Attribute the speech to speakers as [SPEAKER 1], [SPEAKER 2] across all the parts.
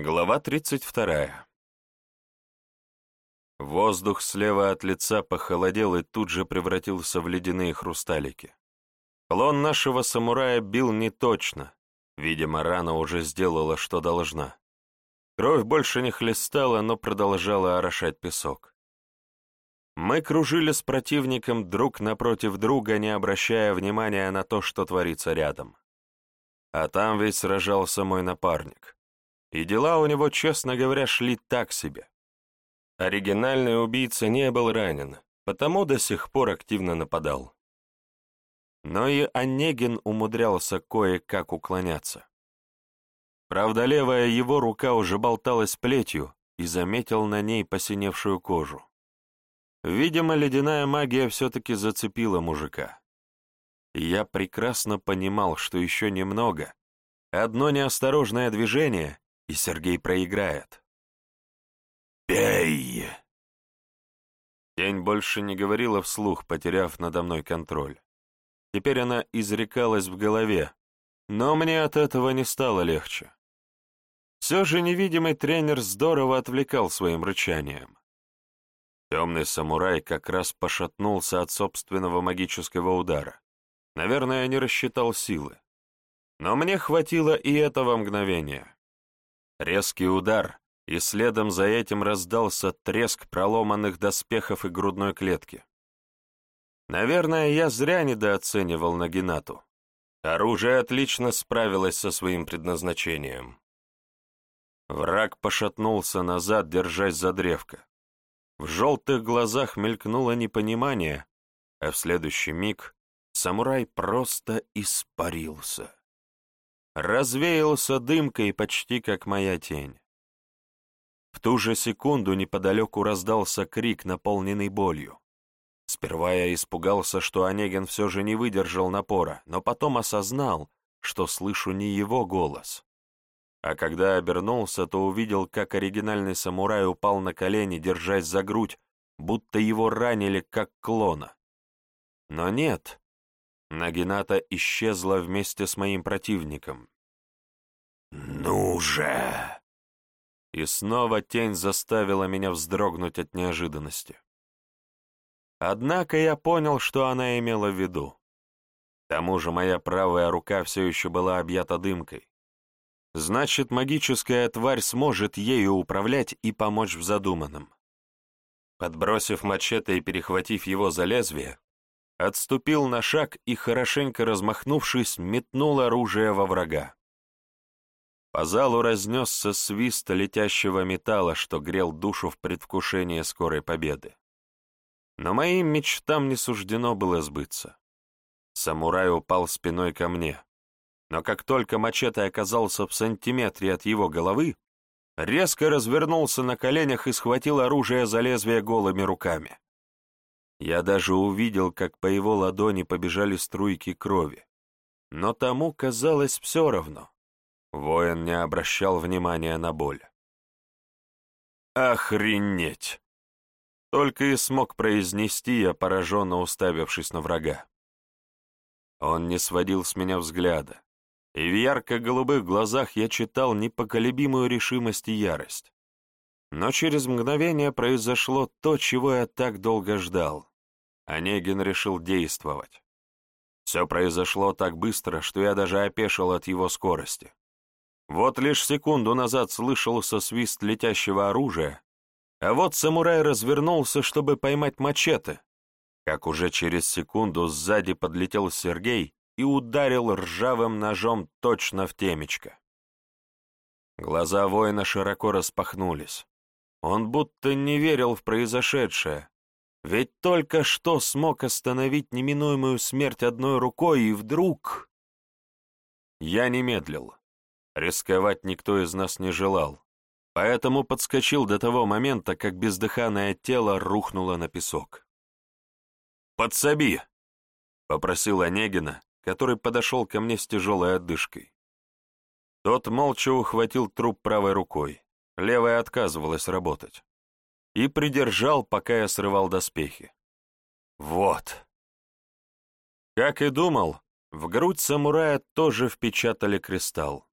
[SPEAKER 1] Глава 32. Воздух слева от лица похолодел и тут же превратился в ледяные хрусталики. Клон нашего самурая бил не точно. Видимо, рана уже сделала, что должна. Кровь больше не хлестала, но продолжала орошать песок. Мы кружили с противником друг напротив друга, не обращая внимания на то, что творится рядом. А там ведь сражался мой напарник и дела у него, честно говоря, шли так себе. Оригинальный убийца не был ранен, потому до сих пор активно нападал. Но и Онегин умудрялся кое-как уклоняться. Правда, левая его рука уже болталась плетью и заметил на ней посиневшую кожу. Видимо, ледяная магия все-таки зацепила мужика. Я прекрасно понимал, что еще немного, одно неосторожное движение, и Сергей проиграет. «Бей!» Тень больше не говорила вслух, потеряв надо мной контроль. Теперь она изрекалась в голове, но мне от этого не стало легче. Все же невидимый тренер здорово отвлекал своим рычанием. Темный самурай как раз пошатнулся от собственного магического удара. Наверное, не рассчитал силы. Но мне хватило и этого мгновения. Резкий удар, и следом за этим раздался треск проломанных доспехов и грудной клетки. Наверное, я зря недооценивал Нагинату. Оружие отлично справилось со своим предназначением. Враг пошатнулся назад, держась за древко. В желтых глазах мелькнуло непонимание, а в следующий миг самурай просто испарился развеялся дымкой почти как моя тень. В ту же секунду неподалеку раздался крик, наполненный болью. Сперва я испугался, что Онегин все же не выдержал напора, но потом осознал, что слышу не его голос. А когда обернулся, то увидел, как оригинальный самурай упал на колени, держась за грудь, будто его ранили, как клона. Но нет, Нагината исчезла вместе с моим противником. «Ну же!» И снова тень заставила меня вздрогнуть от неожиданности. Однако я понял, что она имела в виду. К тому же моя правая рука все еще была объята дымкой. Значит, магическая тварь сможет ею управлять и помочь в задуманном. Подбросив мачете и перехватив его за лезвие, отступил на шаг и, хорошенько размахнувшись, метнул оружие во врага. По залу разнесся свист летящего металла, что грел душу в предвкушении скорой победы. Но моим мечтам не суждено было сбыться. Самурай упал спиной ко мне, но как только мачете оказался в сантиметре от его головы, резко развернулся на коленях и схватил оружие за лезвие голыми руками. Я даже увидел, как по его ладони побежали струйки крови. Но тому казалось все равно. Воин не обращал внимания на боль. «Охренеть!» Только и смог произнести я, пораженно уставившись на врага. Он не сводил с меня взгляда, и в ярко-голубых глазах я читал непоколебимую решимость и ярость. Но через мгновение произошло то, чего я так долго ждал. Онегин решил действовать. Все произошло так быстро, что я даже опешил от его скорости. Вот лишь секунду назад слышался свист летящего оружия, а вот самурай развернулся, чтобы поймать мачете, как уже через секунду сзади подлетел Сергей и ударил ржавым ножом точно в темечко. Глаза воина широко распахнулись. Он будто не верил в произошедшее, ведь только что смог остановить неминуемую смерть одной рукой, и вдруг... Я не медлил. Рисковать никто из нас не желал, поэтому подскочил до того момента, как бездыханное тело рухнуло на песок. «Подсоби!» — попросил Онегина, который подошел ко мне с тяжелой отдышкой. Тот молча ухватил труп правой рукой, левая отказывалась работать и придержал, пока я срывал доспехи. Вот. Как и думал, в грудь самурая тоже впечатали кристалл.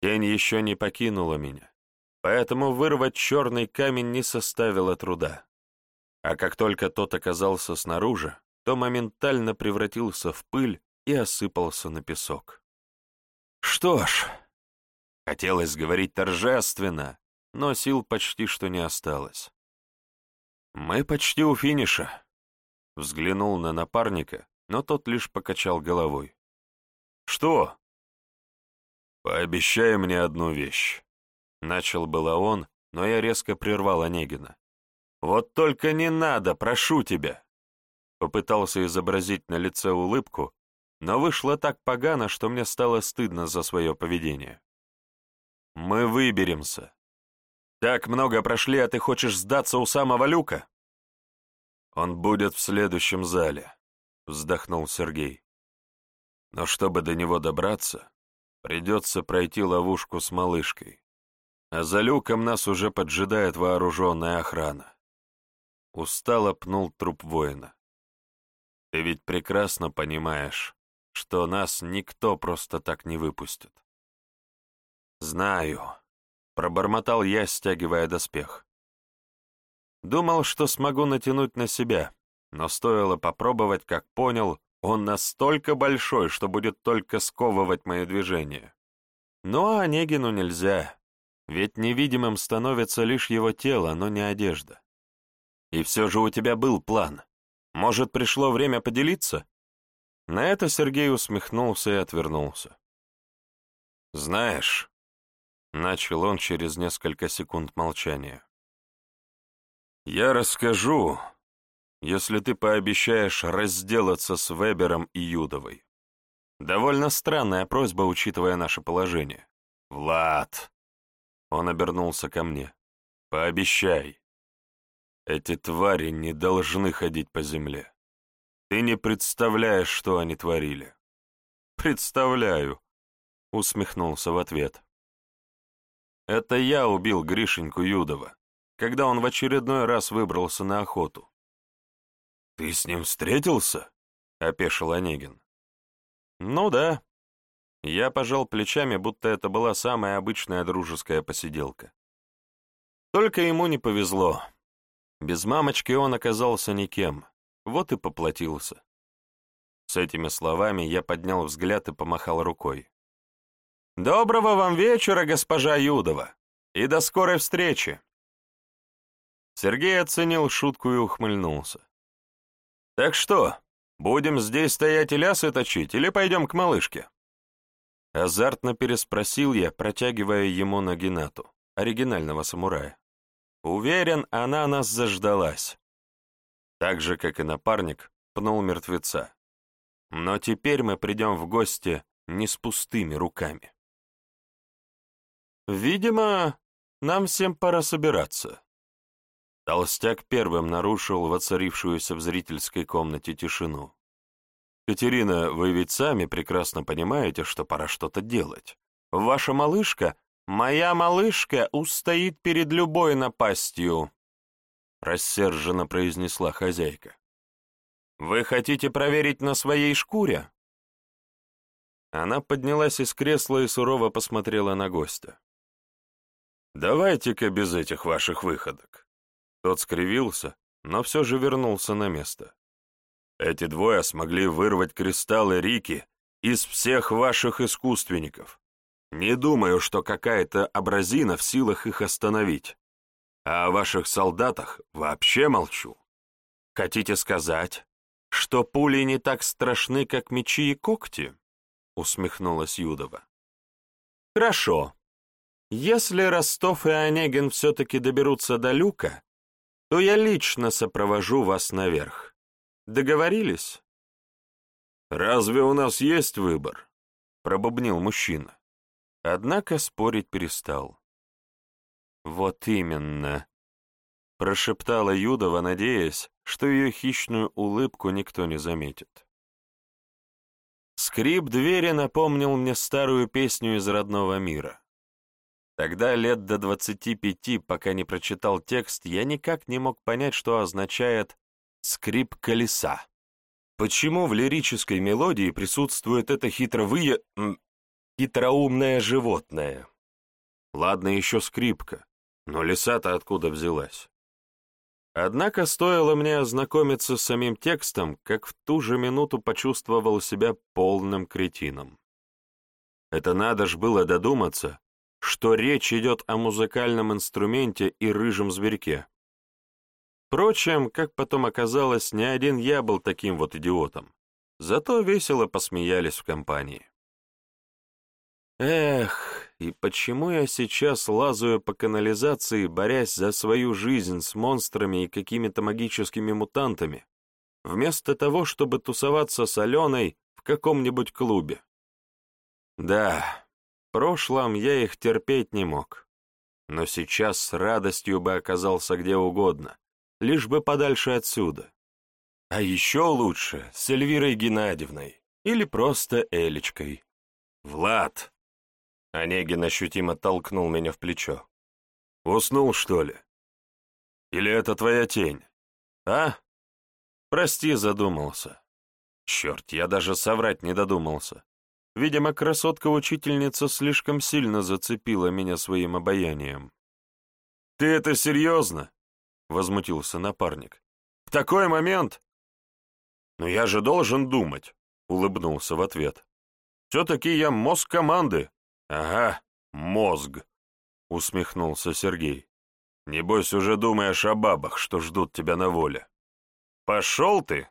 [SPEAKER 1] Тень еще не покинула меня, поэтому вырвать черный камень не составило труда. А как только тот оказался снаружи, то моментально превратился в пыль и осыпался на песок. Что ж, хотелось говорить торжественно, но сил почти что не осталось. Мы почти у финиша. Взглянул на напарника, но тот лишь покачал головой. Что? Пообещай мне одну вещь. Начал было он, но я резко прервал Онегина. Вот только не надо, прошу тебя. Попытался изобразить на лице улыбку, но вышло так погано, что мне стало стыдно за свое поведение. «Мы выберемся. Так много прошли, а ты хочешь сдаться у самого люка?» «Он будет в следующем зале», — вздохнул Сергей. «Но чтобы до него добраться, придется пройти ловушку с малышкой. А за люком нас уже поджидает вооруженная охрана». Устало пнул труп воина. «Ты ведь прекрасно понимаешь, что нас никто просто так не выпустит. «Знаю», — пробормотал я, стягивая доспех. Думал, что смогу натянуть на себя, но стоило попробовать, как понял, он настолько большой, что будет только сковывать мои движения. А Онегину нельзя, ведь невидимым становится лишь его тело, но не одежда. И все же у тебя был план. Может, пришло время поделиться? На это Сергей усмехнулся и отвернулся. «Знаешь», — начал он через несколько секунд молчания, «я расскажу, если ты пообещаешь разделаться с Вебером и Юдовой. Довольно странная просьба, учитывая наше положение. Влад!» Он обернулся ко мне. «Пообещай. Эти твари не должны ходить по земле. Ты не представляешь, что они творили. Представляю, усмехнулся в ответ. Это я убил Гришеньку Юдова, когда он в очередной раз выбрался на охоту. Ты с ним встретился? опешил Онегин. Ну да. Я пожал плечами, будто это была самая обычная дружеская посиделка. Только ему не повезло. Без мамочки он оказался никем, вот и поплатился. С этими словами я поднял взгляд и помахал рукой. «Доброго вам вечера, госпожа Юдова, и до скорой встречи!» Сергей оценил шутку и ухмыльнулся. «Так что, будем здесь стоять и лясы точить, или пойдем к малышке?» Азартно переспросил я, протягивая ему Нагинату, оригинального самурая. Уверен, она нас заждалась так же, как и напарник, пнул мертвеца. Но теперь мы придем в гости не с пустыми руками. Видимо, нам всем пора собираться. Толстяк первым нарушил воцарившуюся в зрительской комнате тишину. «Катерина, вы ведь сами прекрасно понимаете, что пора что-то делать. Ваша малышка, моя малышка, устоит перед любой напастью», — рассерженно произнесла хозяйка. «Вы хотите проверить на своей шкуре?» Она поднялась из кресла и сурово посмотрела на гостя. «Давайте-ка без этих ваших выходок». Тот скривился, но все же вернулся на место. «Эти двое смогли вырвать кристаллы Рики из всех ваших искусственников. Не думаю, что какая-то абразина в силах их остановить. А о ваших солдатах вообще молчу. Хотите сказать, что пули не так страшны, как мечи и когти? Усмехнулась Юдова. Хорошо. Если Ростов и Онегин все-таки доберутся до люка, то я лично сопровожу вас наверх. Договорились? Разве у нас есть выбор? Пробубнил мужчина. Однако спорить перестал. «Вот именно», — прошептала Юдова, надеясь, что ее хищную улыбку никто не заметит. Скрип двери напомнил мне старую песню из родного мира. Тогда лет до двадцати пяти, пока не прочитал текст, я никак не мог понять, что означает «скрип колеса». Почему в лирической мелодии присутствует это хитро вые... хитроумное животное. Ладно, еще скрипка, но лиса-то откуда взялась? Однако стоило мне ознакомиться с самим текстом, как в ту же минуту почувствовал себя полным кретином. Это надо ж было додуматься, что речь идет о музыкальном инструменте и рыжем зверьке. Впрочем, как потом оказалось, не один я был таким вот идиотом. Зато весело посмеялись в компании. Эх, и почему я сейчас лазаю по канализации, борясь за свою жизнь с монстрами и какими-то магическими мутантами, вместо того, чтобы тусоваться с Аленой в каком-нибудь клубе? Да, прошлом я их терпеть не мог, но сейчас с радостью бы оказался где угодно, лишь бы подальше отсюда. А еще лучше с Эльвирой Геннадьевной или просто Элечкой. «Влад!» Онегин ощутимо толкнул меня в плечо. «Уснул, что ли? Или это твоя тень? А? Прости, задумался. Черт, я даже соврать не додумался. Видимо, красотка-учительница слишком сильно зацепила меня своим обаянием. «Ты это серьезно?» — возмутился напарник. «В такой момент?» «Но я же должен думать», — улыбнулся в ответ. «Все-таки я мозг команды». «Ага, мозг», — усмехнулся Сергей. «Небось, уже думаешь о бабах, что ждут тебя на воле». «Пошел ты!»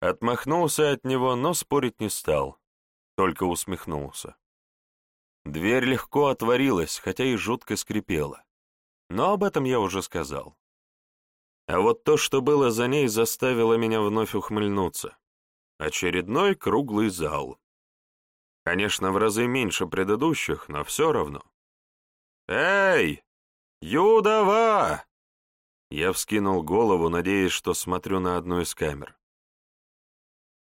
[SPEAKER 1] Отмахнулся от него, но спорить не стал, только усмехнулся. Дверь легко отворилась, хотя и жутко скрипела. Но об этом я уже сказал. А вот то, что было за ней, заставило меня вновь ухмыльнуться. Очередной круглый зал. Конечно, в разы меньше предыдущих, но все равно. «Эй, Юдова!» Я вскинул голову, надеясь, что смотрю на одну из камер.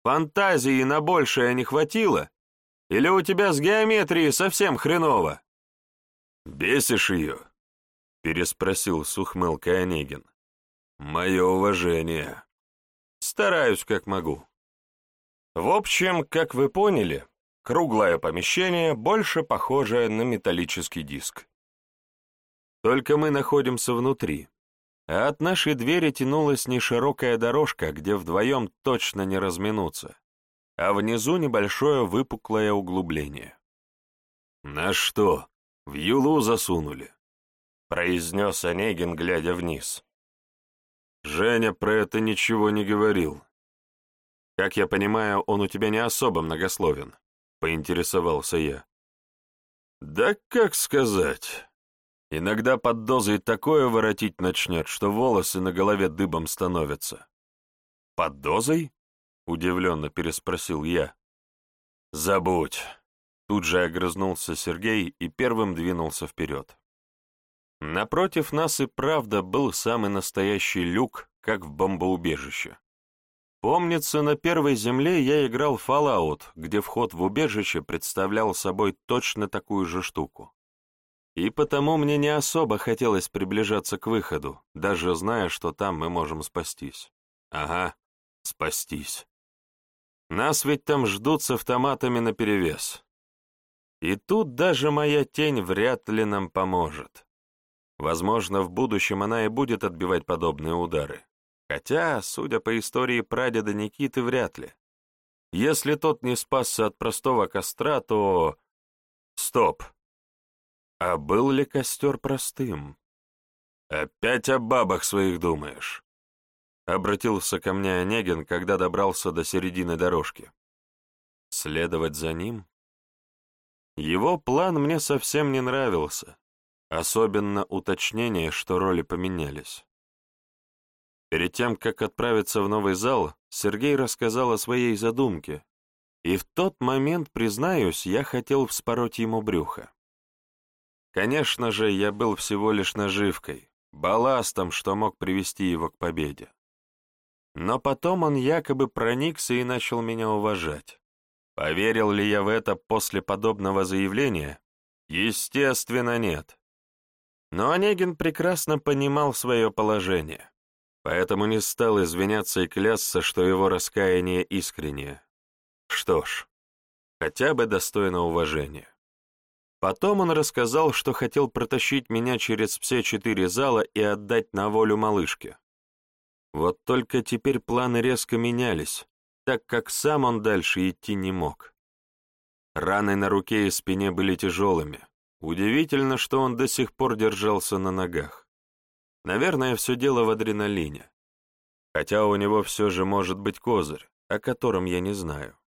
[SPEAKER 1] «Фантазии на большее не хватило? Или у тебя с геометрией совсем хреново?» «Бесишь ее?» — переспросил с ухмылкой Онегин. Мое уважение. Стараюсь, как могу. В общем, как вы поняли, круглое помещение больше похоже на металлический диск. Только мы находимся внутри, а от нашей двери тянулась не широкая дорожка, где вдвоем точно не разминуться, а внизу небольшое выпуклое углубление. «На что? В юлу засунули?» — произнес Онегин, глядя вниз. Женя про это ничего не говорил. Как я понимаю, он у тебя не особо многословен, поинтересовался я. Да как сказать. Иногда под дозой такое воротить начнет, что волосы на голове дыбом становятся. Под дозой? Удивленно переспросил я. Забудь. Тут же огрызнулся Сергей и первым двинулся вперед. Напротив нас и правда был самый настоящий люк, как в бомбоубежище. Помнится, на первой земле я играл Fallout, где вход в убежище представлял собой точно такую же штуку. И потому мне не особо хотелось приближаться к выходу, даже зная, что там мы можем спастись. Ага, спастись. Нас ведь там ждут с автоматами наперевес. И тут даже моя тень вряд ли нам поможет. Возможно, в будущем она и будет отбивать подобные удары. Хотя, судя по истории прадеда Никиты, вряд ли. Если тот не спасся от простого костра, то... Стоп. А был ли костер простым? Опять о бабах своих думаешь? Обратился ко мне Онегин, когда добрался до середины дорожки. Следовать за ним? Его план мне совсем не нравился. Особенно уточнение, что роли поменялись. Перед тем, как отправиться в новый зал, Сергей рассказал о своей задумке, и в тот момент, признаюсь, я хотел вспороть ему брюхо. Конечно же, я был всего лишь наживкой, балластом, что мог привести его к победе. Но потом он якобы проникся и начал меня уважать. Поверил ли я в это после подобного заявления? Естественно, нет. Но Онегин прекрасно понимал свое положение, поэтому не стал извиняться и клясться, что его раскаяние искреннее. Что ж, хотя бы достойно уважения. Потом он рассказал, что хотел протащить меня через все четыре зала и отдать на волю малышке. Вот только теперь планы резко менялись, так как сам он дальше идти не мог. Раны на руке и спине были тяжелыми. Удивительно, что он до сих пор держался на ногах. Наверное, все дело в адреналине. Хотя у него все же может быть козырь, о котором я не знаю.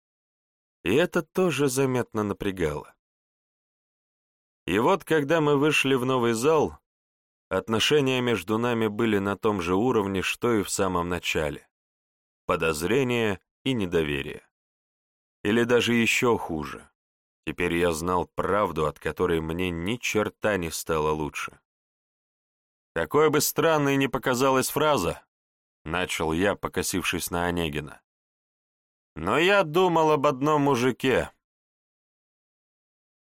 [SPEAKER 1] И это тоже заметно напрягало. И вот, когда мы вышли в новый зал, отношения между нами были на том же уровне, что и в самом начале. Подозрение и недоверие. Или даже еще хуже. Теперь я знал правду, от которой мне ни черта не стало лучше. Какой бы странной ни показалась фраза, начал я, покосившись на Онегина. Но я думал об одном мужике,